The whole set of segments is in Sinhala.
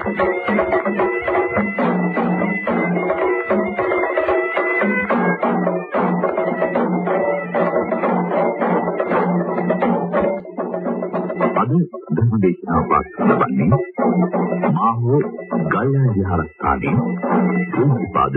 අද ධර්මදේශනා වාස්තු ලබන්නේ මාහෝ ගල්ලා විහාරස්ථානයේ පූජ්‍යපාද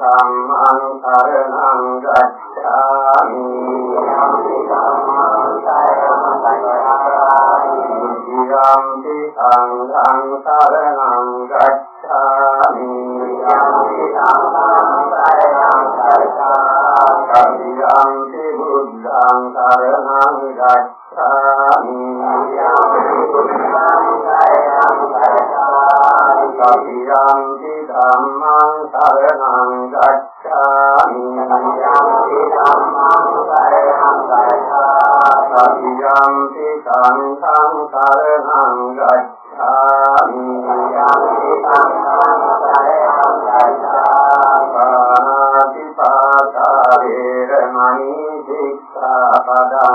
ธรรมังสรนังกัจฉามิยัมปิธรรมังสรนังกัจฉามิยัมปิธรรมังสรนังกัจฉามิยัมปิธรรมังสรนังกัจฉามิยัมปิบุตตังสรนังกัจฉา යම්පි සංඛං කරණං ගච්ඡාමි යම්පි සංඛං කරණං ගච්ඡාමි. පාණාති පාතා වේරමණී සික්ඛාපදං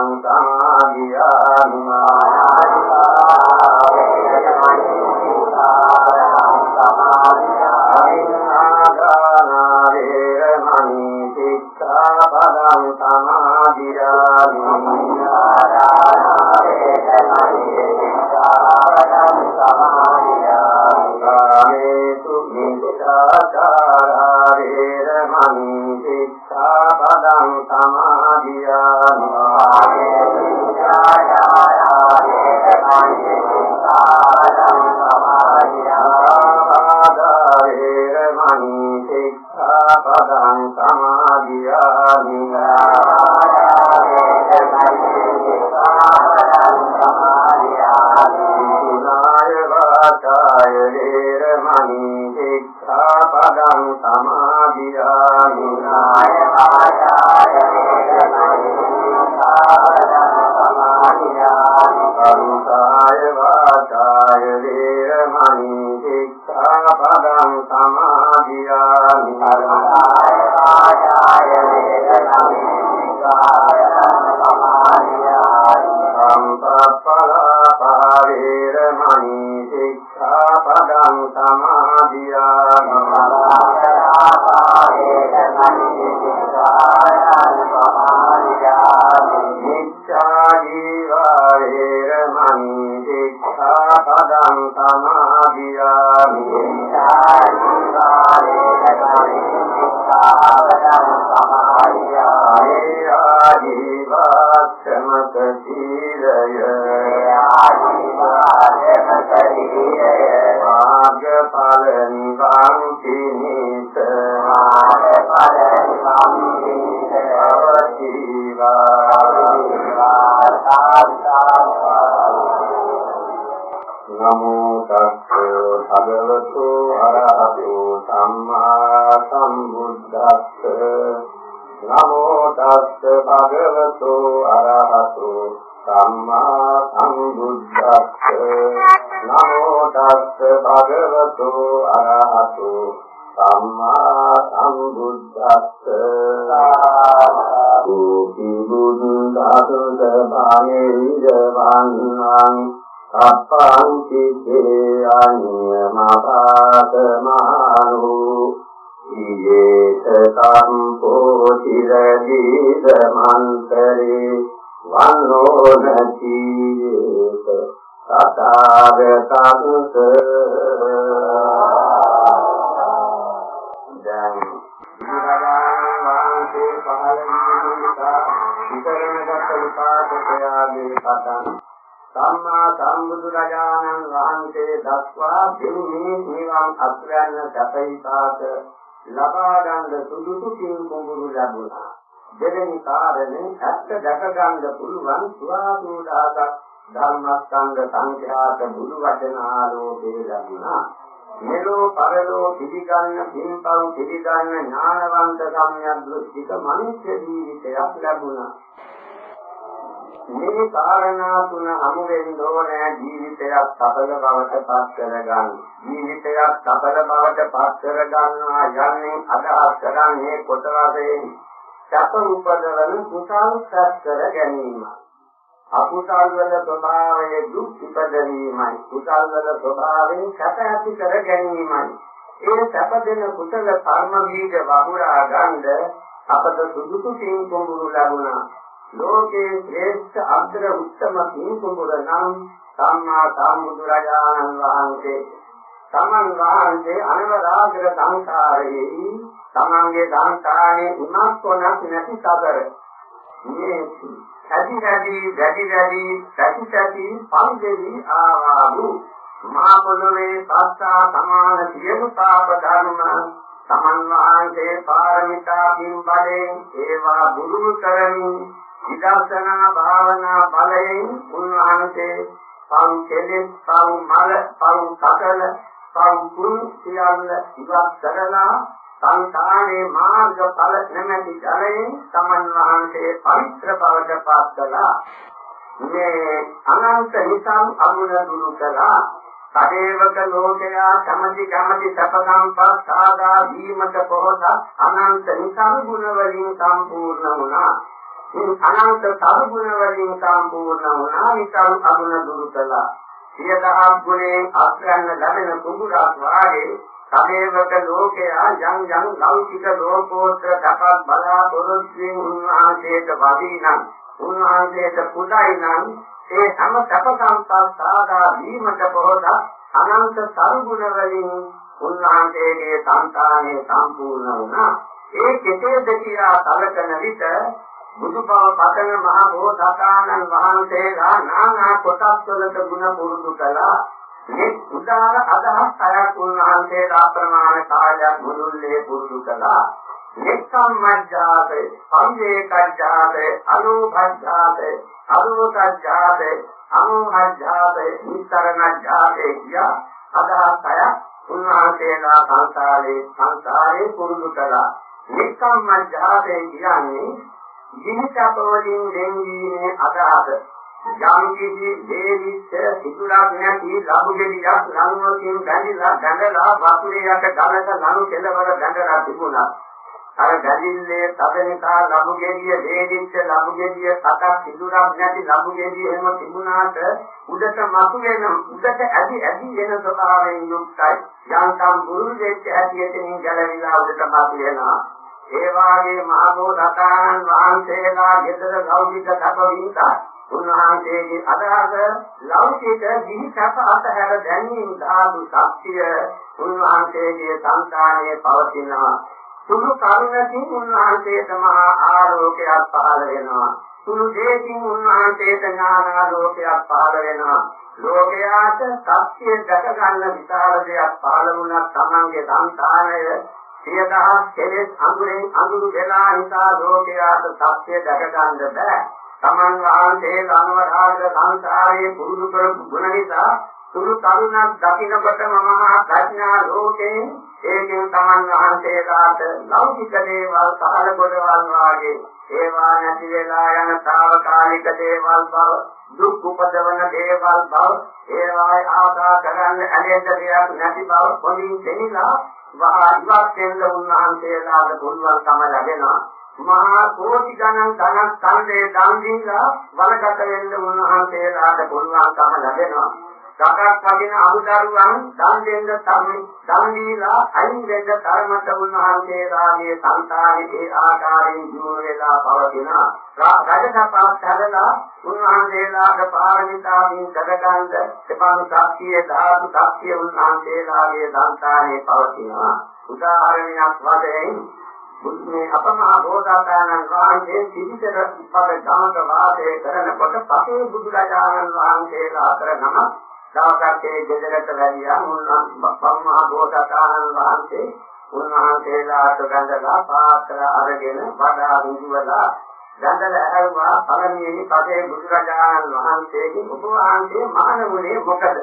පලං වාන්ති නිත ආය පලං වාන්ති නිත අවතිවා නමෝ තස්ස භගවතු අරහතෝ සම්මා සම්බුද්දස්ස. නමෝ තස්ස භගවතු සම්මා සම්බුද්දස්ස දෝති බුදු දාතක භාගේ විදවන්නම් සප්පං කිත්තේ අඤ්ඤමපාත මහරු ඊයේත සම්පෝ තිරදීද මන්තරේ වන්නෝ නචීයේත තථාගතං දැන් විහාරයන් වාසේ පහළ විදිහට විතරණගත විපාකයාගේ පතන් සම්මා සම්බුදුරජාණන් වහන්සේ දක්වා දෙන්නේ නිවන් අත්යන්න සැපයිසාත ලබා ගන්න සුදුසු කින් කුඹුරු ලැබුණා. දෙවෙනි කාරණේ ඇත්ත දැක ගන්න පුළුවන් සුවාසුදාසක් ධර්මස්කන්ධ සංඛ්‍යාත බුදු වචන ආලෝකේ ලැබුණා. මෙලෝ පරලෝ පිළිගන්න පින්පව් පිළිගන්න ඥානවන්ත සම්‍යක් දෘෂ්ටික මනුෂ්‍ය ජීවිතයක් ලැබුණා. මේ කාරණා තුන හමු වෙන්න ඕනේ ජීවිතයක් සඵල බවට පත් කරගන්න. ජීවිතයක් සඵල බවට පත් කරගන්නවා යන්නේ අදහස් කරන්නේ කොටවසේ සැප උපදවන කුසල් සැත් කර ගැනීම. අකුසල් වල ස්වභාවය දුක් ඉපදවීමයි. කුසල් වල ස්වභාවයෙන් සැප ඇති කර ගැනීමයි. ඒ සැප දෙන කුසල කර්ම බීජ වහුරා ගන්න අපට සුදුසු සිං කුඹුරු ලැබුණා. ලෝකේ ශ්‍රේෂ්ඨ අග්‍ර උත්තම පින්කුඹුර නම් සම්මා සම්බුදුරජාණන් වහන්සේ තමන් වහන්සේ අනවරාගර සංසාරයේ තමන්ගේ සංසාරයේ උනත් කොනක් නැති සබර මේ හැදි හැදි වැඩි වැඩි සැටි සැටි පන්දෙවි ආවාදු මහා පොළොවේ සත්තා සමාන සියලු පාප ධර්ම තමන් වහන්සේ පාරමිතා පින් බලෙන් ඒවා බුරුම කරමින් විදර්ශනා භාවනා බලයෙන් උන්වහන්සේ පව් කෙලෙස් පව් මල පව් සකල පව් කුල් සියල්ල ඉවත් කරලා සංසාරේ මාර්ග ඵල නැමැති ජලයෙන් තමන් වහන්සේ පවිත්‍ර බවට පත් කළා. මේ අනන්ත නිසං අගුණ දුරු කළා. සදේවක ලෝකයා කැමැති කැමැති සැප සම්පත් සාදා දීමට පොහොස අනන්ත නිසං ගුණ වලින් සම්පූර්ණ වුණා. මේ අනන්ත සරුගුණ වලින් සම්පූර්ණ වුණා. විසල් අගුණ දුරු කළා. සියදහම් ගුණයෙන් අත්යන්න ලැබෙන කුඹුරක් වාගේ සමේවක ලෝකයා යම් යම් ලෞකික ලෝකෝත්තර දකක් බලාපොරොත්තුෙන් උන්වහන්සේට වදීනම් උන්වහන්සේට පුදයි නම් ඒ හැම සැප සම්පත් සාදා වීමට පොහොස අනන්ත සරුගුණ වලින් උන්වහන්සේගේ సంతානය සම්පූර්ණ වුණා. ඒ කෙසේද කියලා සැලකන විට බුදුබව පතන මහ බෝසතාණන් වහන්සේලා නානා කොටස් වලට ගුණ පුරුදු කළා. මේ උදාර අදහස් අයක් උන්වහන්සේලා ප්‍රමාණ කාලයක් මුළුල්ලේ පුරුදු කළා. නිස්සම්මජ්ජාතේ, සංවේකජ්ජාතේ, අනුභජ්ජාතේ, අනුකජ්ජාතේ, අනුහජ්ජාතේ, නිතරණජ්ජාතේ කිය අදහස් අයක් උන්වහන්සේලා සංසාරේ සංසාරේ පුරුදු කළා. නිස්සම්මජ්ජාතේ කියන්නේ ජීවිතවලින් දෙන්නේ අදහස යම් කිසි දේවිච්ච සිතුලක් නැති ලබුගෙඩියක් ලනුවකින් බැඳිලා ගඳලා වතුරේ යට ගලක ලනු කෙලවර ගඳලා තිබුණා. අර ගැදිල්ලේ තදනිකා ලබුගෙඩිය දේවිච්ච ලබුගෙඩිය සතක් සිතුලක් නැති ලබුගෙඩිය එහෙම තිබුණාට උඩට මතු වෙන උඩට ඇදි ඇදි වෙන ස්වභාවයෙන් යුක්තයි. යන්තම් බුරු දෙච්ච ඇතියෙන් ගැලවිලා උඩට මතු වෙනවා. ඒ වාගේ මහබෝ රතාණන් වහන්සේලා ගෙදර ලෞකික සැප විඳා උන්වහන්සේගේ අදහස ලෞකික දිහි සැප අතහැර දැනීම ධාතු ශක්තිය උන්වහන්සේගේ සංකාණයේ පවතිනවා. සුළු කරුණකින් උන්වහන්සේට මහා ආරෝග්‍යයක් පහළ වෙනවා. සුළු දෙයකින් උන්වහන්සේට ඥානාලෝකයක් පහළ වෙනවා. ලෝකයාට සත්‍ය දැක ගන්න විශාල දෙයක් පහළ වුණා තමන්ගේ සංකාණය සියදහස් කෙලෙස් අඳුරෙන් අඳුරු වෙලා නිසා ලෝකයාට සත්‍ය දැක ගන්න බෑ. තමන් වහන්සේ අනුවරාග සංසාරයේ පුරුදු කරපු ගුණ නිසා සුළු කරුණක් දකින්නකොටම මහා ප්‍රඥා ලෝකේ ඒකෙන් තමන් වහන්සේලාට ලෞකික දේවල් සහල ගොඩවල් වාගේ ඒවා නැති වෙලා යන తాවකාලික දේවල් බව දුක් උපදවන දේවල් බව ඒවායි ආසා කරන්න ඇලෙන්න දෙයක් නැති බව පොඩි දෙනිලා වහා ඉවත් වෙන්න උන්වහන්සේලාට පුළුවන්කම ලැබෙනවා. මහා කෝටි ගණන් ධනස් කන්දේ දන් දීලා වලකට වෙන්න උන්වහන්සේලාට පුළුවන්කම ලැබෙනවා. සකස් වදින අමුදරුවන් දන් දෙන්න තමයි දන් දීලා අයින් වෙන්න ධර්මත උන්වහන්සේලාගේ සංකාරයේ ආකාරයෙන් දුර වෙලා පවතින රජසපස් හැදලා උන්වහන්සේලාට පාරමිතාමින් සැදගන්ද එපාන ශක්තිය ධාතු ශක්තිය උන්වහන්සේලාගේ සංකාරයේ පවතිනවා. උදාහරණයක් වශයෙන් මේ අපමහා බෝධාපානන් වහන්සේ සිවිතර පද ගමක වාසය කරනකොට පසේ බුදුරජාණන් වහන්සේලා අතර නම දවසක් ඒ ගෙදරට වැඩියා මුල්මහා බෝධාපානන් වහන්සේ උන්වහන්සේලාට ගඳලා පාත්‍ර අරගෙන වඩා විඳවලා ගඳල ඇරුවා පළමුවෙනි පසේ බුදුරජාණන් වහන්සේගේ උපවාසයේ මහණුනේ මොකද?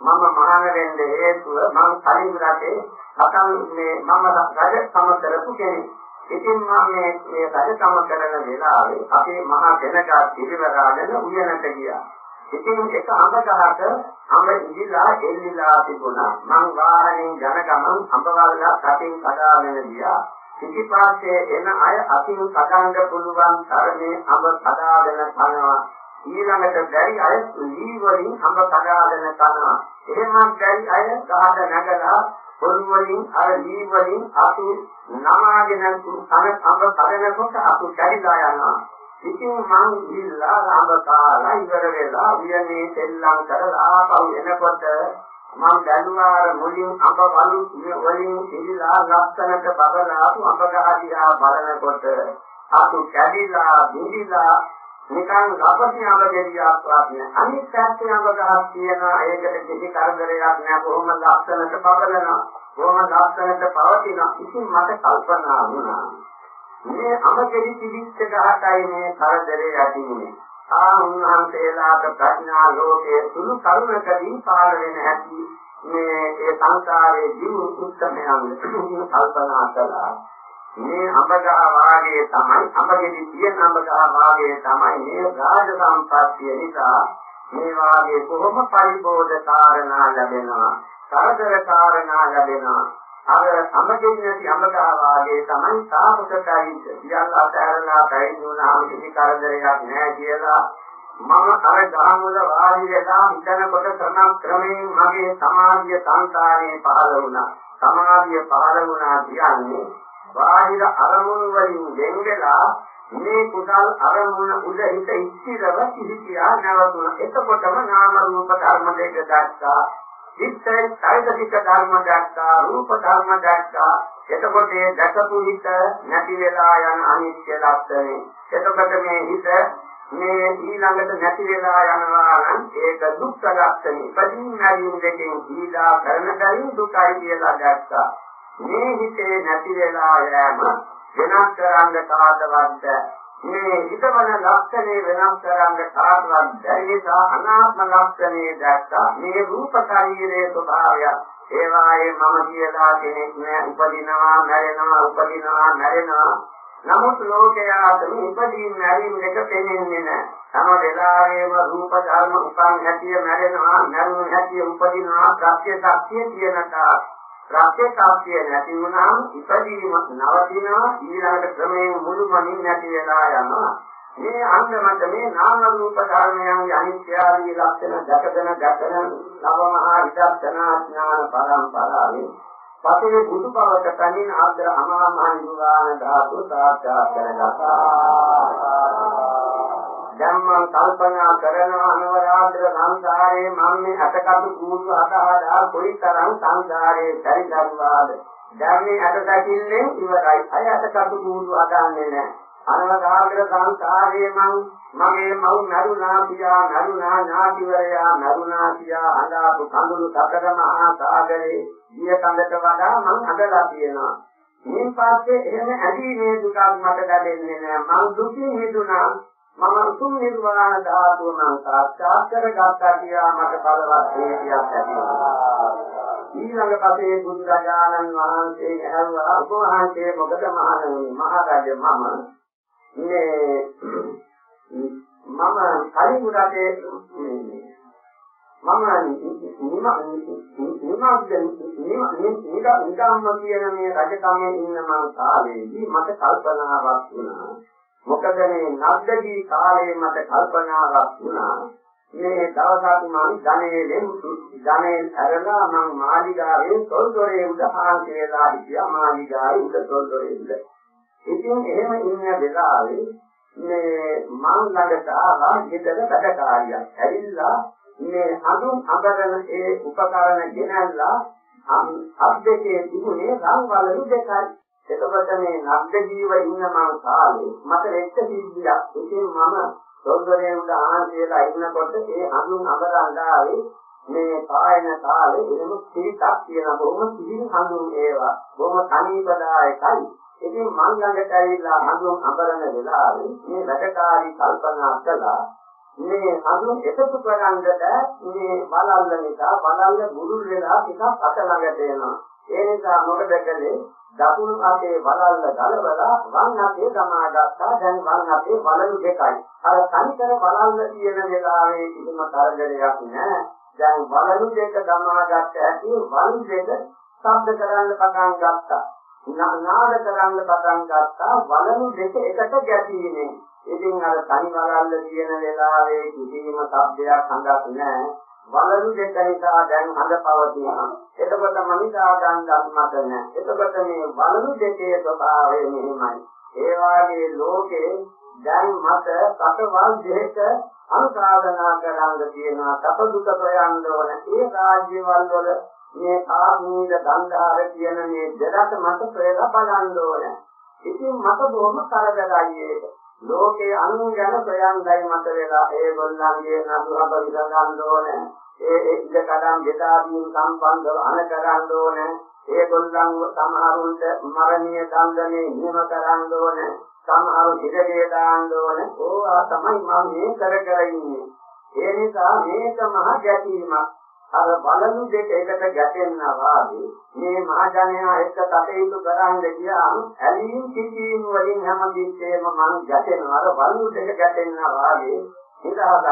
මම මහාන වෙන්න හේතුව මම කලින් රටේ අකල් මේ මම රජ සම කරපු කෙනෙක්. ඉතින් මම මේ මේ රජ සම කරන වෙලාවේ අපේ මහා දෙනකා පිරිවරාගෙන උයනට ගියා. ඉතින් එක අඹ ගහක අඹ ඉදිලා එල්ලිලා තිබුණා. මං වාහනේ යන ගමන් අඹ වලලා කටින් කඩාගෙන ගියා. පිටිපස්සේ එන අය අතින් කඩන්න පුළුවන් තරමේ අඹ කඩාගෙන කනවා. ඊළඟට බැරි අය ලී වලින් අඹ කඩාගෙන කනවා. එහෙමත් බැරි අය ගහට නැගලා පොල් වලින් අර දී වලින් අතු නමාගෙන කන අඹ කඩනකොට අතු කැඩිලා යනවා. ඉතින් මං ඉල්ලා රාම කාලා ඉවර වෙලා වියනේ සෙල්ලම් කරලා ආපහු එනකොට මං බැලුවාර මුලින් අඹ වලු වලින් ඉල්ලා ලස්සනට බබලාපු අඹ ගහදියා බලනකොට අතු කැඩිලා බිඳිලා නිකන් රපටි අඹ ගෙඩියක් වගේ අනිත් පැත්තේ අඹ ගහක් තියෙනවා ඒකට කිසි කරදරයක් නැහැ. කොහොම ලස්සනට පබලනවා කොහොම ලස්සනට පවතිනවා. ඉතින් මට කල්පනා වුණා. මේ අඹ ගෙඩි තිබිච්ච ගහටයි මේ කරදරේ ඇතිනේ. ආ උන්වහන්සේලාට ප්‍රඥා ලෝකයේ සුළු කරුණකදී පාල වෙන හැටි මේ ඒ සංසාරයේ ජීව උත්සමයන් කල්පනා කළා. මේ අඹගහ වාගේ තමයි අඹගෙඩි තියෙන අඹගහ වාගේ තමයි මේ රාජ සම්පත්තිය නිසා මේ වාගේ කොහොම පරිබෝධ කාරණා ලැබෙනවා කරදර කාරණා ලැබෙනවා. අර අඹගෙඩි නැති අඹගහ වාගේ තමයි සාපකයි සියල්ල අතහැරලා පැවිදුණාම කිසි කරදරයක් නැහැ කියලා මම අර ගහමුල වාඩි වෙලා හිතනකොට ක්‍රම ක්‍රමයෙන් මගේ සමාධිය සංකාරයේ පහළ වුණා. සමාධිය පහළ වුණා කියන්නේ බාහිර අරමුණු වලින් වෙන් වෙලා මේ කුසල් අරමුණ උද හිත ඉස්තිරව කිහිපියා නැවතුණා. එතකොටම නාම රූප ධර්ම දෙක දැක්කා. ඉස්සේ සායිතික ධර්ම දැක්කා, රූප ධර්ම දැක්කා. එතකොට ඒ දැකපු හිත නැති වෙලා යන අනිත්‍ය ලක්ෂණය. එතකොට මේ හිත මේ ඊළඟට නැති වෙලා යනවා නම් ඒක දුක්ඛ ලක්ෂණය. ඉතින් නැරින් දෙකෙන් දීලා කරන දරින් දුකයි කියලා දැක්කා. මේ හිතේ නැති වෙලා යෑම වෙනස් කරන්න කාටවත් මේ හිතවන ලක්ෂණේ වෙනස් කරන්න කාටවත් බැරි නිසා අනාත්ම ලක්ෂණේ දැක්කා. මේ රූප ශරීරයේ ස්වභාවය. ඒවායේ මම කියලා කෙනෙක් නෑ. උපදිනවා මැරෙනවා උපදිනවා මැරෙනවා. නමුත් ලෝකයාට මේ ඉපදීම මැරීම දෙක පෙනෙන්නේ නෑ. තම වෙලාවෙම රූප ධර්ම උපන් හැටිය මැරෙනවා මැරුණු හැටිය උපදිනවා. ප්‍රත්‍ය සත්‍ය කියන තාක් ප්‍රත්‍යක්ෂය නැති වුණාම ඉපදීම නවතිනවා. ඊළඟට ක්‍රමයෙන් මුළුමනින් නැති වෙලා යනවා. මේ අංගමත මේ නාම රූප ධර්මයන් අනිත්‍ය ආදී ලක්ෂණ දැකගෙන දැකගෙන නවමහා විදර්ශනා ඥාන පරම්පරාවේ පසේ බුදු බවට පැමිණ ආද්‍ර අමා මහ නිවාන ධාතු සාක්ෂාත් කරගත්තා. දැන් මම කල්පනා කරනවා අනවරාද්‍ර සංසාරේ මම මේ අටකටු කූඩු අදහදා කොයිතරම් සංසාරේ පරිදරුවාද දැන් මේ අට දකින්නේ ඉවරයි. අය අටකටු කූඩු අදන්නේ නැහැ. අනවරාද්‍ර සංසාරේ මම මගේ මව් නරුණා පියා නරුණා ඥාතිවරයා නරුණා පියා අඳාපු කඳුළු සතර මහා සාගරේ දිය කඳට වඩා මම අඳලා තියෙනවා. මේ පස්සේ එහෙම ඇදීමේ දුකක් මට දැනෙන්නේ නැහැ. මම දුකින් මිදුණා. මම උතුම් නිර්වාණ ධාතුව මං සාක්ෂාත් කරගත්තා කියලා මට බලවත් හේතියක් ඇති වුණා. ඊළඟ පසේ බුදුරජාණන් වහන්සේ ඇහුවා ඔබ වහන්සේ මොකද මහණෙනි මහරජ මම මේ මම කලින් රටේ මම නිමග්ග නිමග්ග නිකම්ම කියන මේ රජකමේ ඉන්න මං කාලේදී මට කල්පනාවක් වුණා. මොකද මේ නද්දගී කාලේ මට කල්පනාවක් වුණා. මේ දවසක් මං ධනෙලෙන් ධනෙල් අරලා මං මාලිගාවේ තොල්දොරේ උඩ හාන්ති වෙලා හිටියා මාලිගාවේ උඩ තොල්දොරේ උඩ. ඉතින් එහෙම ඉන්න වෙලාවේ මේ මං ළඟට ආවා ගෙදර වැඩකාරියක්. ඇවිල්ලා මේ හඳුන් අඹරන ඒ උපකරණ ගෙනල්ලා අබ්දකේ තිබුණේ රංවලු දෙකයි. එතකොට මේ නබ්ද ජීව ඉන්න මං කාලේ මට වෙච්ච සිද්ධියක්. ඉතින් මම සොන්දරේ උඩ ආහන්සේලා ඉන්නකොට ඒ හඳුන් අඹරන්න ආවේ මේ පායන කාලේ එහෙම පිළිතක් කියන බොහොම සිහින් හඳුන් ඒවා. බොහොම තනීපදායකයි. ඉතින් මං ළඟට ඇවිල්ලා හඳුන් අඹරන වෙලාවේ මේ වැඩකාරී කල්පනා කළා මේ හඳුන් එකතු කරගන්නට මේ බලල්ල නිසා බලල්ල බුරුල් වෙලා ටිකක් අත ළඟට එනවා. ඒ නිසා මොකද කළේ? දකුණු අතේ බලල්ල ගලවලා වම් අතේ සමාගත්තා. දැන් වම් අතේ බලලු දෙකයි. අර තනිකර බලල්ල තියෙන වෙලාවේ කිසිම තරගයක් නැහැ. දැන් බලලු දෙක සමාගත්ත ඇති වම් දෙක ශබ්ද කරන්න පටන් ගත්තා. නාද කරන්න පටන් ගත්තා. බලලු දෙක එකට ගැටීනේ. ඉතින් අර තනි වලල්ල තියෙන වෙලාවේ කිසිම શબ્දයක් හඳක් නැහැ. වලලු දෙක නිසා දැන් හඳ පවතිනවා. එතකොට මනිකා ගන්නත් මත නැහැ. එතකොට මේ වලලු දෙකේ ස්වභාවය මෙහිමයි. ඒ වාගේ ලෝකේ දැන් මත සතවල් දෙක අනුසාධනා කරන්න තියෙනවා. තප දුක ප්‍රයන්න ඕන. ඒ රාජ්‍යවල වල මේ ආමීල ගන්ධාර කියන මේ දෙකට මත ප්‍රේලා බලන්න ඕන. ඉතින් මට බොහොම කරදරයි ඒක. ලෝකේ අනුන් ගැන ප්‍රයන්දයි මත වෙලා ඒගොල්ලන්ගේ නදුරබ විඳගන්න ඕනේ. ඒ ඉද කඩම් දෙතාදීන් සම්බන්ධව අන කරන්න ඕනේ. ඒගොල්ලන් සමහරුන්ට මරණීය දඬුවමේ නියම කරන්න ඕනේ. සමහරු ඉඩේ දාන්න ඕනේ. ඕවා තමයි මම මේ කර කර ඉන්නේ. ඒ නිසා මේක මහ ගැටීමක්. අර බලනු දෙක එකට ගැටෙනවා වාගේ මේ මහජනයා එක්ක කටයුතු කරන්න ගියාම ඇලීම් කිචීම් වලින් හැමදෙස්සෙම මං ගැටෙනවා. අර බලනු දෙක ගැටෙනවා වාගේ නිදහසක්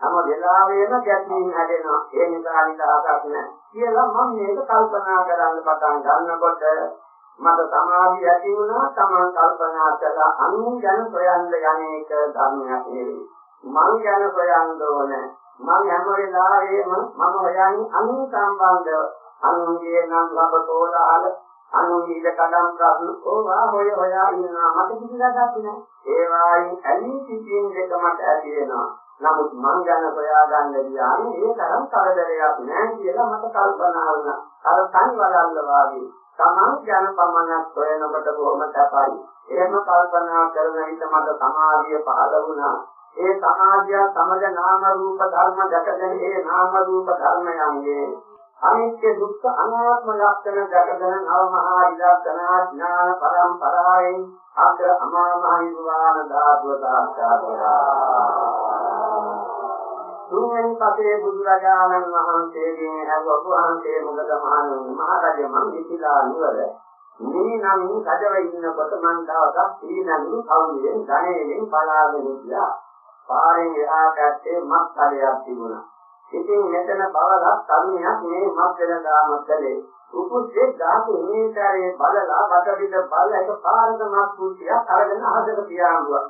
හැම වෙලාවෙම ගැටීම් හැදෙනවා. ඒ නිසා නිදහසක් නැහැ කියලා මම මේක කල්පනා කරන්න පටන් ගන්නකොට මට සමාධිය ඇති වුණා. තමන් කල්පනා කළා අනුන් ගැන සොයන්න යන්නේක ධර්මයක් නෙවෙයි. මං ගැන සොයන්න ඕනේ. මම හැම වෙලාවෙම මම හොයන්නේ අනුන් සම්බන්ධව. අනුන්ගේ නම් ලබතෝලාල අනුන්ගේ කඩම් ප්‍රශ්න ඕවා හොය හොයා ඉන්නවා. මට කිසිදාක් නැහැ. ඒ වායින් ඇලී සිටින් දෙක මට ඇති වෙනවා. නමුත් මං ගැන හොයා ගන්න ගියාම ඒ තරම් කරදරයක් නැහැ කියලා මට කල්පනා වුණා. අර තනි වලල්ල වාගේ තමන් ගැන පමණක් හොයනකොට බොහොම සැපයි එහෙම කල්පනා කරන විට මට සමාධිය පහළ වුණා. ඒ සමාධිය සමග නාම රූප ධර්ම දැකගෙන ඒ නාම රූප ධර්මයන්ගේ අනිත්‍ය දුක්ඛ අනාත්ම ලක්ෂණ දැකගෙන නව මහා ඉලක්කනා ඥාන පරම්පරාවෙන් අග්‍ර අමා මහ නිර්වාණ ධාතුව සාක්ෂාත් තුන්වෙනි පසේ බුදුරජාණන් වහන්සේගෙන් අහුව වහන්සේ මොකද මහණුන් මහරජ මං විසිලා නුවර මේ නම් රජව ඉන්නකොට මං දවසක් සීනඳු කවුලෙන් ධනෙලින් පලාගෙන ගියා පාරෙන් එහා පැත්තේ මත් කඩයක් තිබුණා. ඉතින් මෙතන බවලක් තරුණයක් මේ මත් වෙන දාම කළේ. උපුස්සේ ධාතු මේතරේ බලලා බට පිට බල එක පාරක මත් කුටියක් අරගෙන අහසට තියාඹුවා.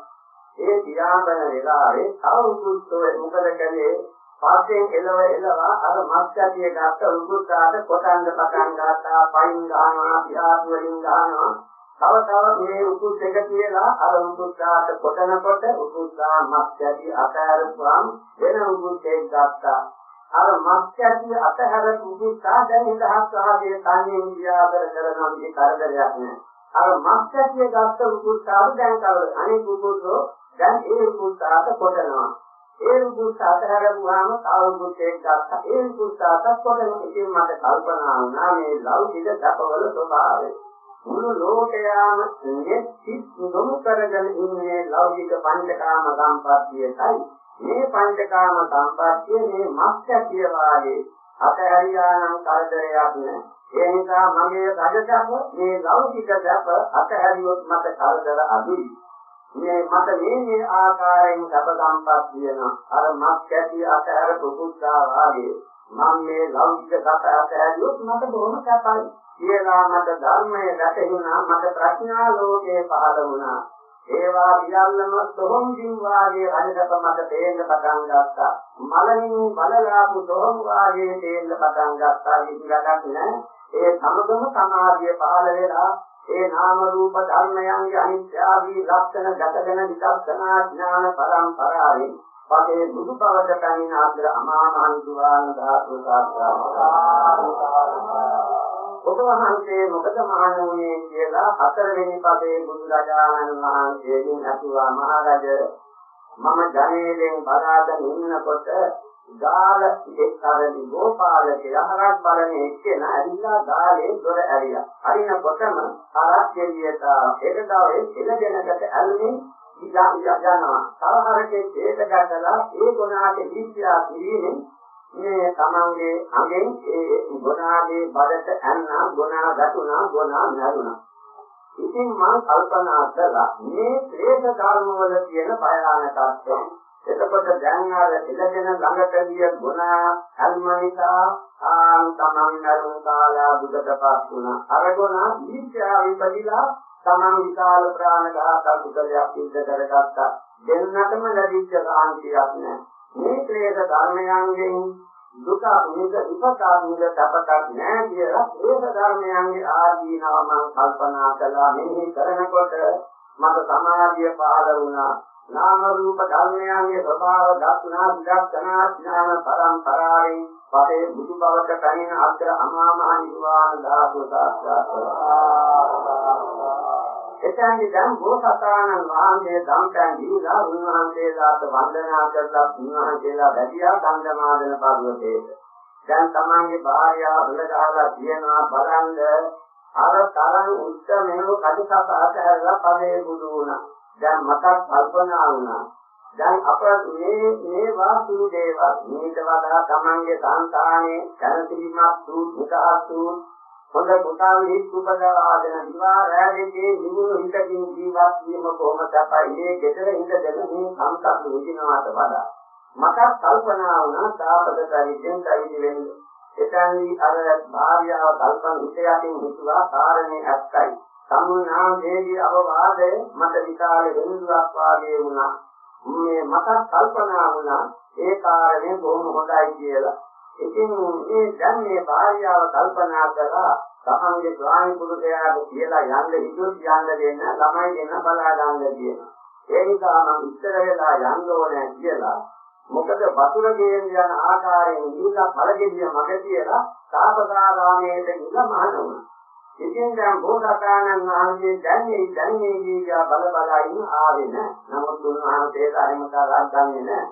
ඒ තියාඹන වෙලාවේ තව උපුස්සෝ මොකද කළේ? පස්සෙන් එළව එළවා අර මත් කැටිය ගත්ත උපුස්සාට කොටන්න පටන් ගත්තා. පයින් ගන්නවා, පියාතු වලින් ගන්නවා. තව තව මේ උකුස් එක කියලා අර උකුස්සාට කොටනකොට උකුස්සා මත්යටි අතහැරපුවාම වෙන උකුස් එකක් ගත්තා. අර මත්යටි අතහැර උකුස්සා දැන් ඉඳහස් සහගේ තනියෙන් වියාදර කරන විදි කරදරයක් නෑ. අර මත්යටි ගත්ත උකුස්සාව දැන් කවද අනෙක් උකුස්සෝ දැන් ඒ උකුස්සාට කොටනවා. ඒ උකුස්සා අතහැරපුවාම තව උකුස් එකක් ගත්තා. ඒ උකුස්සාට කොටන ඉතින් මට කල්පනා වුණා මේ ලෞකික දපවල ස්වභාවය. මුළු ලෝකයාම නිසිත් නොමු කරගෙන ඉන්නේ ලෞකික පංචකාම සම්පත්තියයි. මේ පංචකාම සම්පත්තිය මේ මත්ය වාගේ අතහැරියානම් කරදරයක් නෑ. ඒ නිසා මගේ රජසප මේ ලෞකික සැප අතහැරියොත් මට කරදර අඩුයි. මේ මට මේ මේ ආකාරයෙන් සැප සම්පත් වෙනවා. අර මත් කැටි අතහැර පුදුස්සා වාගේ මම මේ ලෞකික සත ඇතහැරියොත් මට බොහොම සැපයි කියලා මට ධර්මයේ වැටහුණා මට ප්‍රඥා ලෝකේ පහළ වුණා ඒවා සියල්ලම තොහොම් ජීවාගේ රජකප මට තේන්න පටන් ගත්තා. මලමින් බලලාපු තොහොම් වාගේ තේන්න පටන් ගත්තා කිසිලක් නෑ. ඒ සමගම සමාධිය පහළ වෙලා ඒ නාම රූප ධර්මයන්ගේ අනිත්‍ය ආදී ලක්ෂණ ගැටගෙන විදර්ශනා ඥාන පරම්පරාවෙන් පසේ බුදු බවට පැමිණ අතර අමා මහ නිවන් ධාතු සාක්ෂාත් ඔබ වහන්සේ මොකද මහණුනේ කියලා හතරවෙනි පදේ බුදුරජාණන් වහන්සේගෙන් අසුවා මහරජ මම ජනේලෙන් බලාගෙන ඉන්නකොට ගාල එක්තරදි ගෝපාල කියලා හරක් බලන එක්කෙනා ඇවිල්ලා ගාලේ දොර ඇරියා. අරිනකොටම හරක් එළියට එකදාවේ එළගෙනකට ඇල්මින් ඉඳා යනවා. තව හරකේ ඒක ගැටලා ඒ ගුණාට විශ්‍යා කිරීමෙන් මේ තමන්ගේ අගෙන් ඒ ගුණාගේ බඩට ඇන්නා ගුණා ගැටුණා ගුණා නැරුණා. ඉතින් මම කල්පනා කළා මේ ක්ලේශ ධර්ම වල තියෙන භයානකත්වය. එතකොට දැන් අර ඉලගෙන ළඟට ගිය ගුණා කල්මනිකා ආන් තමන් නරුන් කාලා බුදටපත් වුණා. අර ගුණා ඊර්ෂ්‍යා විපදිලා තමන් විශාල ප්‍රාණඝාතක කුසලයක් සිද්ධ කරගත්තා. දෙන්නටම ලැබිච්ච කාන්තියක් නැහැ. මේ ක්ලේශ ධර්මයන්ගෙන් දුක නිද විපතා නිද තපතක් නැහැ කියලා ඒක ධර්මයන්ගේ ආදීනව මම කල්පනා කළා. මෙහි කරනකොට මට සමාධිය පහළ වුණා. නාම රූප ධර්මයන්ගේ ස්වභාව දක්නා විදර්ශනා ඥාන පරම්පරාවෙන් පසේ බුදු බවට පැමිණ අග්‍ර අමා මහ නිර්වාණ ධාතු සාක්ෂාත් එතැනදී දැන් බෝසතාණන් වහන්සේ ධම්කයන් දීලා උන්වහන්සේලාට වන්දනා කරලා උන්වහන්සේලා වැඩියා ගන්ධමාදන පර්වතයට. දැන් තමන්ගේ භාර්යාව උලගහලා කියනවා බලන්න අර තරම් උත්තමව කඩසප අතහැරලා පදේ බුදු වුණා. දැන් මතක් කල්පනා වුණා. දැන් අප මේ මේ වාසු දේව මේක වඩා තමන්ගේ සංතානේ කල්පීමක් සූ මුදහස් සූ හොඳ පුතාවෙහි උපදවාගෙන දිවා රැඳෙන්නේ නිමුණු හිතකින් ජීවත් වීම කොහොමද අපයි? මේ ගෙදර ඉඳගෙන මේ සම්පත් විඳිනවාට වඩා. මට කල්පනා වුණා තාපද පරිදෙන් කයිදි වෙන්නේ. එතනදී අර භාර්යාව කල්පන හිත යටින් හිතුවා කාරණේ ඇත්තයි. සම්මානයේදී අවවාදය මට විකාරේ වෙනුවක් වාගේ වුණා. මේ මට කල්පනා වුණා ඒ කාරණේ බොහොම හොඳයි කියලා. ඉතින් මේ දැන් මේ භාර්යාව කල්පනා කරලා තමන්ගේ ස්වාමි පුරුෂයාට කියලා යන්න හිතුවොත් යන්න දෙන්න ළමයි දෙන්න බලා ගන්න කියනවා. ඒ නිසා මම ඉස්සර වෙලා යන්න ඕනේ කියලා මොකද වතුර ගේන යන ආකාරයෙන් ඉඳලා පළගෙඩිය මග කියලා තාපසාරාමයට ඉඳ මහණ වුණා. ඉතින් දැන් බෝසතාණන් වහන්සේ දැන් මේ දැන් මේ ජීවියා බල බල ඉන්න ආවේ නැහැ. නමුත් උන්වහන්සේලා එහෙම කරලා ගන්නේ නැහැ.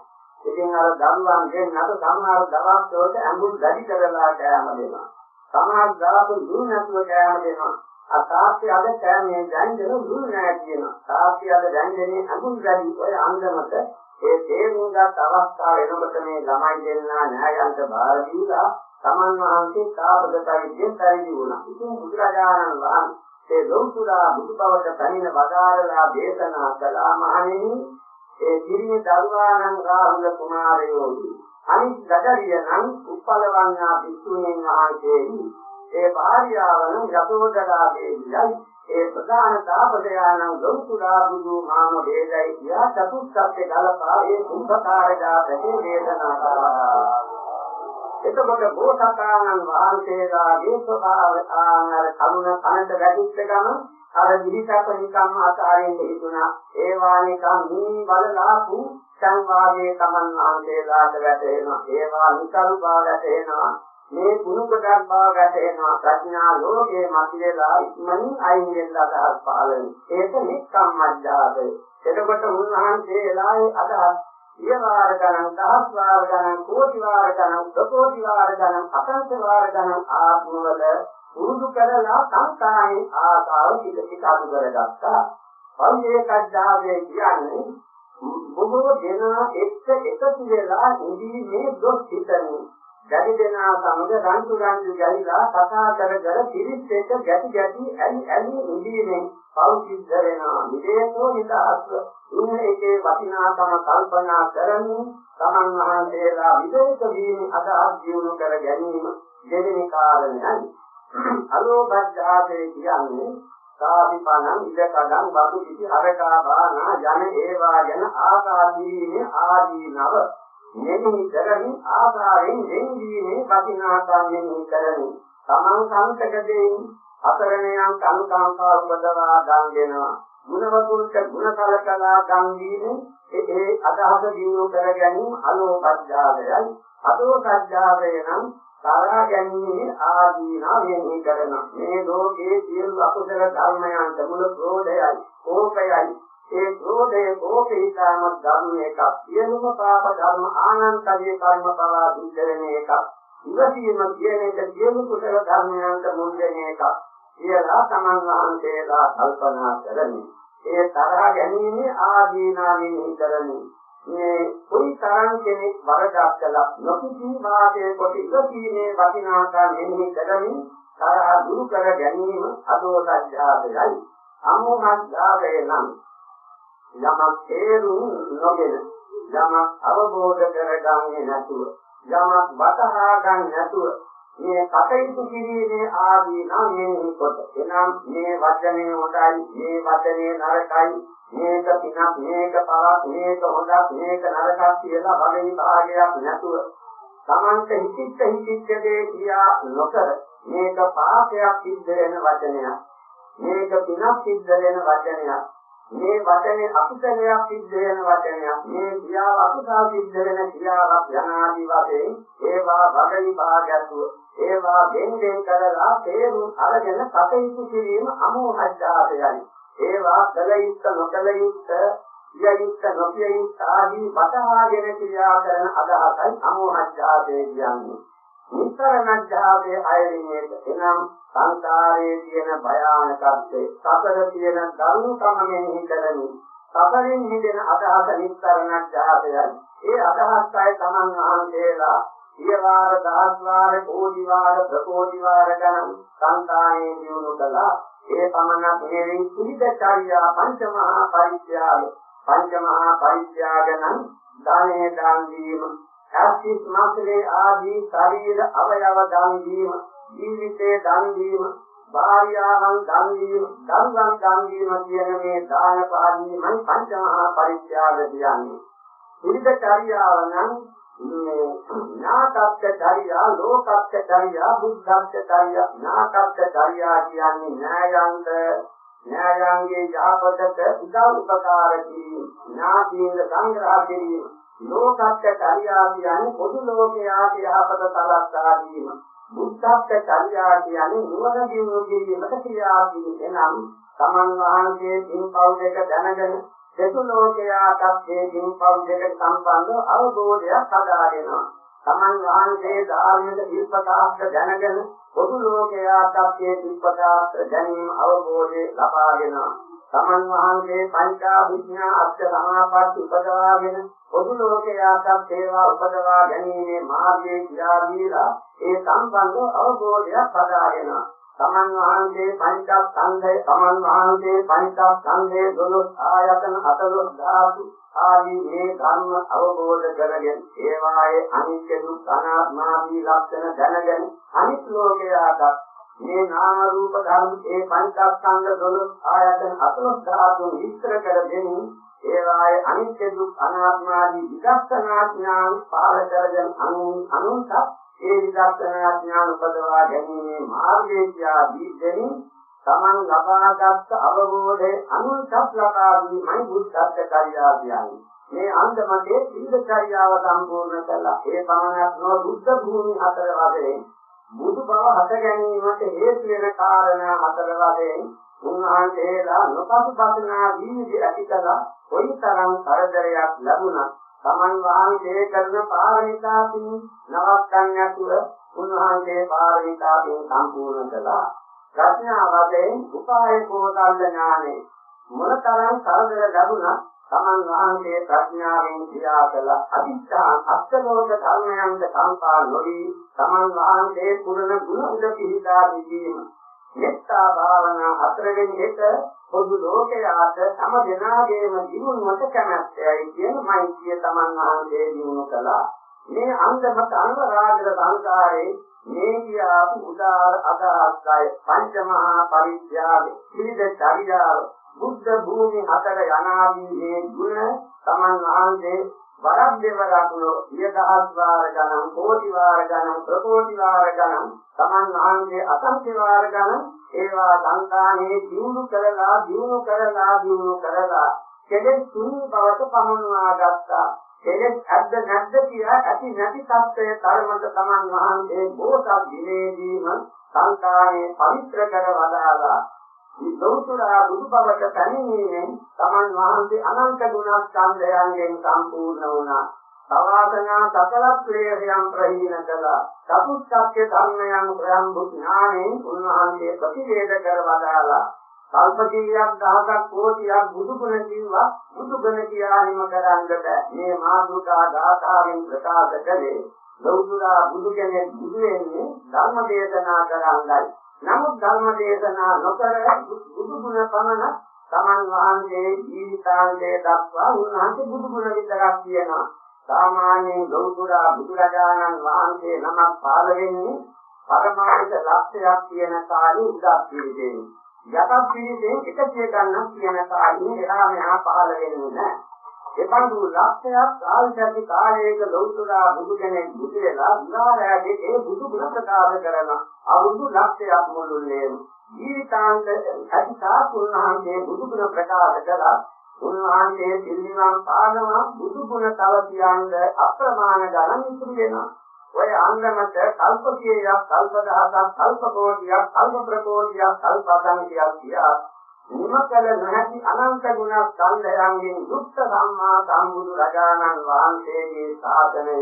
ඉතින් අර දරුවන්ගෙන් අද සමහර දවස් වලට අඟුල් වැඩි කරලා කෑම දෙනවා. සමහර දවස් දුරු නැතුව කෑම දෙනවා. අ තාක්ෂි අද කෑමේ දැන්දෙන දුරු නැහැ කියනවා. තාක්ෂි අද දැන්දෙනේ අඟුල් වැඩි ඔය අංගමත ඒ තේරුම් ගත් අවස්ථාව එනකොට මේ ළමයි දෙන්නා න්යායන්ත බාර දීලා තමන් වහන්සේ තාපදතරියෙන් පරිදි වුණා. ඉතින් බුදුරජාණන් වහන්සේ ලෞතුරා බුදුබවට පැමිණ වදාරලා දේශනා කළා මහණෙනි ඒ කිරිය දරුවාණන් රාහුල කුමාරයෝයි අනිත් ගඩරිය නම් උප්පලවන්නා භික්ෂුණීන් වහන්සේයි ඒ භාර්යාවන යසෝදරා දේවියයි ඒ ප්‍රධාන තාපසයාණන් ගෞතුරා බුදු මාම වේදයි කියා චතුස්සත්ය ගලපා ඒ කුම්භකාරජා ප්‍රති වේදනා කරා එතකොට බෝසතාණන් වහන්සේලාගේ ස්වභාව ආනර කරුණ කනට වැටිච්ච ගමන් අර දිවිසක නිකම්ම අතාරින්න හිතුණා ඒවා නිකම් මේ බලලාපු සංවාදයේ Taman වහන්සේලාට වැටෙනවා ඒවා නිකරු බාගට එනවා මේ කුණු කොටක් බාගට එනවා ප්‍රඥා ලෝකයේ මතිරලා ඉක්මනින් අයින් වෙලා අදහස් පාලන ඒක නිකම් මජ්ජාද. එතකොට උන්වහන්සේලාගේ අදහස් ඊවාර ගණන් දහස් වාර ගණන් කෝටි වාර ගණන් ප්‍රකෝටි වාර ගණන් අසංඛ්‍ය වාර ගණන් ආත්මවල පුරුදු කරලා සංකාරේ ආකාර ටික ටික අඩු කරගත්තා. පරිේකඥාවේ කියන්නේ බොහෝ දෙනා එක්ක එකතු වෙලා ඉඳීමේ දොස් හිතන්නේ. ගැටි දෙනා සමග රන්තු රන්තු ගැලිලා කතා කර කර පිරිත් එක ගැටි ගැටි ඇලි ඇලි ඉඳීමෙන් පව් සිද්ධ වෙනවා විදේශෝ හිතාස්ව ඉන්න එකේ වටිනාකම කල්පනා කරමින් තමන් වහන්සේලා විදේශ වීම අදහස් දියුණු කර ගැනීම දෙවෙනි කාරණයයි. අලෝභජ්ජාවේ කියන්නේ සාධිපනං ඉදකඩං වතු කිසි හරකා බානා යන ඒවා ගැන ආකාදීනේ ආදීනව. මෙහි කරමින් ආකාරයෙන් දෙන්දීනේ වටිනාකම් මෙහි කරමින් තමන් සංතක දෙයින් අතරණයන් කනුකාංකා උපදවා ගන් දෙනවා. ගුණවතුන්ට ගුණ කලකලා ගන් දීනේ ඒ අදහස දිනු කර ගැනීම අලෝපඥාවයයි අදෝපඥාවය නම් තරහා ගැනීම ආදීනා මෙහි කරන මේ ලෝකයේ සියලු අකුසල ධර්මයන්ට මුල ක්‍රෝධයයි කෝපයයි ඒ ක්‍රෝධයේ කෝපීකාම ධර්ම එකක්. සියලුම පාප ධර්ම ආනන්තයේ කර්ම පවා දුක්දරන එකක්. ඉවසීම කියන එක සියලු කුසල ධර්මයන්ට මුල් වෙන එකක්. කියලා තමන් වහන්සේලා කල්පනා කරමි. ඒ තරහ ගැනීම ආදීනාවෙන් කරමි මේ කොයි තරම් කෙනෙක් වරදක් කළා නොකිසි වාදයේ කොට ඉවසීමේ වටිනාකම් මෙහි කරමින් තරහ දුරු කර ගැනීම අදෝසජ්ජාතයයි අමෝහජ්ජාතය නම් යමක් තේරුම් නොගෙන යමක් අවබෝධ කරගන්නේ නැතුව යමක් වටහා ගන්න නැතුව මේ කටයුතු කිරීමේ ආදී නම් මේ කොට එනම් මේ වචනේ හොඳයි මේ වචනේ නරකයි මේක පිනක් මේක පවක් මේක හොඳක් මේක නරකක් කියලා වගේ විභාගයක් නැතුව Tamante හිතිච්ච හිතිච්ච දේ කියා නොකර මේක පාපයක් සිද්ධ වෙන වචනයක් මේක පිනක් සිද්ධ වෙන වචනයක් මේ වචනේ අකුසලයක් සිද්ධ වෙන වචනයක්. මේ ක්‍රියාව අකුසල සිද්ධ වෙන ක්‍රියාවක් යනාදී වශයෙන් ඒවා වගයි භාගයතුව ඒවා දෙන්නෙන් කරලා තේරුම් අරගෙන කටයුතු කිරීම අමෝහජාතයයි ඒවා කල යුක්ත නොකල යුක්ත යයුක්ත නොකිය යුක්ත ආදී වටහාගෙන ක්‍රියා කරන අදහසයි අමෝහජාතය කියන්නේ. නිතරණජාවේ අයරින්නේට එනම් සංසාරයේ තියෙන භයානකත්වය සතර තියෙන දරුණුකම මෙහි කරමි සතරින් මිදෙන අදහස නිතරණජාතයයි ඒ අදහස් අය තමන් වහන්සේලා සියවාර දහස් වාර කෝටි වාර ප්‍රකෝටි වාර ගණන් සංකායේ දිනු කළා. ඒ පමණක් නෙවෙයි සුවිදචාරියා පංචමහා පරිත්‍යාග පංචමහා පරිත්‍යාගනම් දානේ දාන් දීම ඇස්තිස් මාසලේ ආදී ශරීර අවයව දන් දීම ජීවිතේ දන් දීම භාර්යාවන් දන් දීම දරුවන් දන් දීම කියන මේ දාන පාදීමයි පංචමහා පරිත්‍යාග කියන්නේ. විවිධ කාර්යාව නම් මේ නාකක්ක චර්යා ලෝකක්ක චර්යා බුද්ධක්ක චර්යා නාකක්ක චර්යා කියන්නේ න්යායන්ත න්යායන්ගේ යහපතට උදව් උපකාර කිරීම නාදීන සංග්‍රහ කිරීම ලෝකත්ක චර්යා කියන්නේ පොදු ලෝකයාට යහපත සලස්වා දීම. බුද්ධත්ක චර්යා කියන්නේ නුවණ දිනු කිරීමට ක්‍රියා කිරීම. එනම් තමන් වහන්සේ දින්පව් දෙක දැනගෙන දෙතු ලෝකයාටත් මේ දින්පව් දෙක සම්බන්ධ අවබෝධයක් හදාගෙනවා. තමන් වහන්සේ ධාර්මික දීපකාස්ත දැනගෙන පොදු ලෝකයාටත් මේ දීපකාස්ත දැනීම අවබෝධය ලබාගෙනවා. තමන් වහන්සේ පංචා විඥා අෂ්ට සමාපatti උපදවාගෙන පොදු ලෝකයාටත් ඒවා උපදවා ගැනීමේ මාර්ගයේ කියා දීලා ඒ සම්බන්ධ අවබෝධයක් හදාගෙන තමන් වහන්සේ පංචස්කන්ධය තමන් වහන්සේ පංචස්කන්ධයේ දොළොස් ආයතන 14 ධාතු ආදී මේ ධර්ම අවබෝධ කරගෙන ඒවායේ අනිත්‍ය දුක්ඛ අනාත්ම ආදී ලක්ෂණ දැනගෙන අනිත් ලෝකයාට මේ නාම රූප ධර්ම ඒ පංචස්කන්ධ දොළොස් ආයතන 14 ධාතු විස්තර කර දෙමින් ඒවායේ අනිත්‍ය දුක් අනාත්ම ආදී විදර්ශනා ඥාන පාල කරගෙන අනුන්ට ඒ විදර්ශනා ඥාන උපදවා ගැනීමේ මාර්ගය කියා දීදෙනින් තමන් ලබාගත් අවබෝධයේ අනුන්ට ලබා දීමයි බුද්ධත්ව කාර්යය කියන්නේ. මේ අන්දමගේ සීල කාර්යාව සම්පූර්ණ කළා. ඒ පමණක් නොව බුද්ධ භූමි හතර වශයෙන් බුදු බව හට ගැනීමට හේතු වෙන කාරණා හතර වශයෙන් උන්වහන්සේලා නොපසුපසනා වීදි ඇති කළා කොයිතරම් කරදරයක් ලැබුණත් Taman වහන්සේ කරන පාරමිතා පින් නවත්තන්න නැතුව උන්වහන්සේ පාරමිතා පින් සම්පූර්ණ කළා. ප්‍රඥා වශයෙන් උපාය කෝදල්ල ඥානෙ මොනතරම් කරදර ලැබුණත් තමන් වහන්සේ ප්‍රඥාවෙන් ක්‍රියා කළ අදිස්ථාන අත්ලෝක ධර්මයන්ට කම්පා නොවි තමන් වහන්සේ පුරණ ගුණ උද පිළිදා දීම මෙත්තා භාවනා හතරවෙනි එක පොදු ලෝකයාට තම දෙනාගේම ජීවුන්වට කැමැත්තයි කියන මෛත්‍රිය තමන් වහන්සේ දිනු කළා. මේ අන්දමත අනුරාධර සංකාරේ මේ කියාපු උදාර අදහස්යි පංචමහා පරිත්‍යාග විවිධ චර්යාව බුද්ධ භූමි හතර යනාදී මේ ගුණ තමන් වහන්සේ වරක් දෙවරක්ලෝ සියදහස් වාර ගණන් කෝටි වාර ගණන් ප්‍රකෝටි වාර ගණන් තමන් වහන්සේ අසංඛ්‍ය වාර ගණන් ඒවා සංකානේ දිනු කරලා දිනු කරලා දිනු කරලා කෙලෙස් තුන් බවට පමුණවා ගත්තා. කෙලෙස් ඇද්ද නැද්ද කියලා ඇති නැති තත්ත්වයේ ධර්මත තමන් වහන්සේ බෝසත් දිනේදීම සංකානේ පවිත්‍ර කර වදාලා ලෞතුරා බුදු බවට පැමිණීමෙන් තමන් වහන්සේ අනන්ත ගුණස්කන්ධයන්ගෙන් සම්පූර්ණ වුණා. සවාසනා සකල ක්ලේශයන් ප්‍රහීන කළා. චතුස්ත්‍ය ධර්මයන් ප්‍රයම්බු ඥාණයෙන් උන්වහන්සේ ප්‍රතිවේද කර වදාලා. කල්පකීයක් දහසක් කෝටියක් බුදු ගුණ කිව්වා බුදු ගුණ කියා හිම කරන්නට මේ මාදුකා දාතාවෙන් ප්‍රකාශ කළේ ලෞතුරා බුදු කෙනෙක් බුදු වෙන්නේ ධර්ම දේශනා කරන්නයි නමුත් ධර්ම දේශනා නොකර බුදු ගුණ පමණ තමන් වහන්සේ ජීවිතාන්තයේ දක්වා උන්වහන්සේ බුදු ගුණ විතරක් කියනවා. සාමාන්‍යයෙන් ගෞතුරා බුදුරජාණන් වහන්සේ නමක් පහළ වෙන්නේ පරමාර්ථ ලක්ෂයක් කියන කාලේ උදක් පිළිදෙන්නේ. යටත් පිළිදෙන් එකසිය ගන්නක් කියන කාලේ එහා මෙහා පහළ වෙන්නේ නැහැ. එපන්දු ලක්ෂයක් ආල්සති කාලයක ලෞතුරා බුදු කෙනෙක් බුදු වෙලා විහාරයේදී ඒ බුදු ගුණ ප්‍රකාශ කරන අවුරුදු ලක්ෂයක් මුළුල්ලේ ජීවිතාන්ත අධිකා කුණහන්ගේ බුදු ගුණ ප්‍රකාශ කළා. උන්වහන්සේ පිළිවන් පානවා බුදු ගුණ තව කියන්නේ අප්‍රමාණ ගණන් ඉතුරු වෙනවා. ඔය අංගමත කල්ප කීයක් කල්ප දහසක් කල්ප කෝටියක් කල්ප ප්‍රකෝටියක් කල්ප අසංඛ්‍යයක් කියා නිමකල නැති අනන්ත ගුණ ස්කන්ධයන්ගෙන් යුක්ත සම්මා සම්බුදු රජාණන් වහන්සේගේ ශාසනය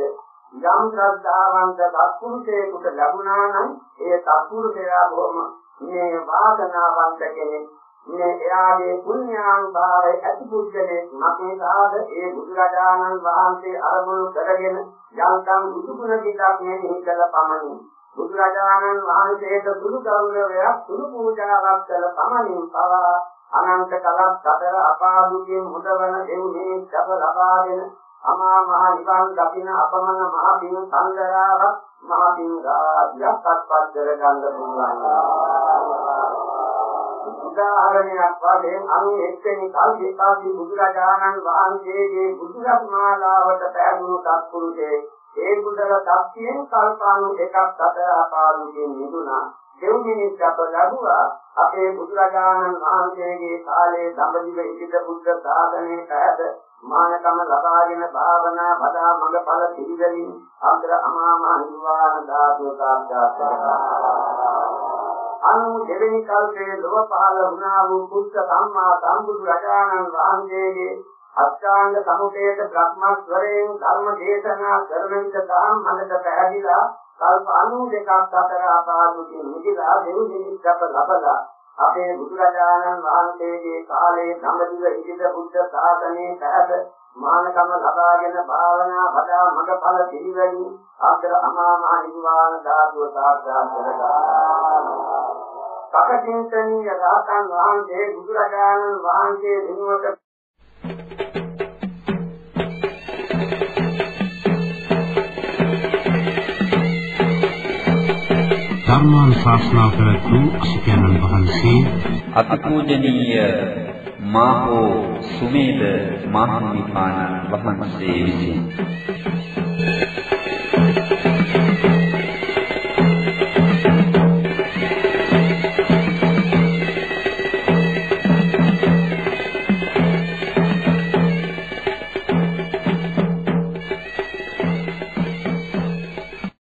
යම් ශ්‍රද්ධාවන්ත සත්පුරුෂයෙකුට ලැබුණා නම් ඒ සත්පුරුෂයා බොහොම මේ වාසනාවන්ත කෙනෙක්. මේ එයාගේ පුණ්‍යානුභාවය ඇති පුද්ගලෙක් මතේසාද ඒ බුදුරජාණන් වහන්සේ අරමුණු කරගෙන යම්කම් බුදුගුණ කිතක් මෙහි කළ පමණින් බුදුරජාණන් වහන්සේට සුළු ගෞරවයක් සුළු පූජාවක් කළ පමණින් පවා අනන්ත කලක් සතර අපාදුකින් මුදවන දෙව්නේ සබ ලබාගෙන අමා මහ නිවන් දකින අපමණ මහ පින් සංගරාවක් මහ පින් රාජ්‍යයක් අත්පත් කර ගන්න පුළුවන්. උදාහරණයක් වශයෙන් අනු එක්වෙනි කල්පිකාසී බුදුරජාණන් වහන්සේගේ බුදුරත් මාලාවට පැහැදුණු සත්පුරුෂයෙක් ඒ කුසල ශක්තියෙන් කල්පාණු එකක් අතර අපාරුකින් මිදුණා. දෙව්මිනිස් අප ලැබුවා අපේ බුදුරජාණන් වහන්සේගේ කාලයේ සම්බදිව ඉදිරිය බුද්ධ සාධනයේ පැහැද මානකම ලබාගෙන භාවනා බදා මඟඵල පිළිගලින් අග්‍ර අමාම නිවාන ධාතුව සාක්ෂාත් කරගන්නවා. අනු දෙවෙනි කල්පයේ ලොව පහළ වුණා වූ පුත්ත සම්මා සම්බුදු රජාණන් වහන්සේගේ අෂ්ටාංග සමුදේත බ්‍රහ්මස්වරයෙන් ධර්ම දේශනා කරන විට තාම මනස පැහැදිලා කල්ප 92ක් අතර ආපාදුකින් නිදිලා දෙවි නිස්සප්ප ලබලා අපේ බුදුරජාණන් වහන්සේගේ කාලයේ සම්බුද්ධ ඉදිද බුද්ධ ශාසනයේ පැහැද මානකම ලබාගෙන භාවනා වඩා මඟඵල පිළිවෙලින් අග්‍ර අමා මහ නිවාන ධාතුව සාක්ෂාත් කරගන්නවා. කපටින්තනීය රාතන් වහන්සේ බුදුරජාණන් වහන්සේ දිනුවට ධර්මානුශාසනා කරතු අසිතයන්න් වහන්සේ අතිපූජනීය මාහෝ සුමේද මහනිපාණන් වහන්සේ විසිනි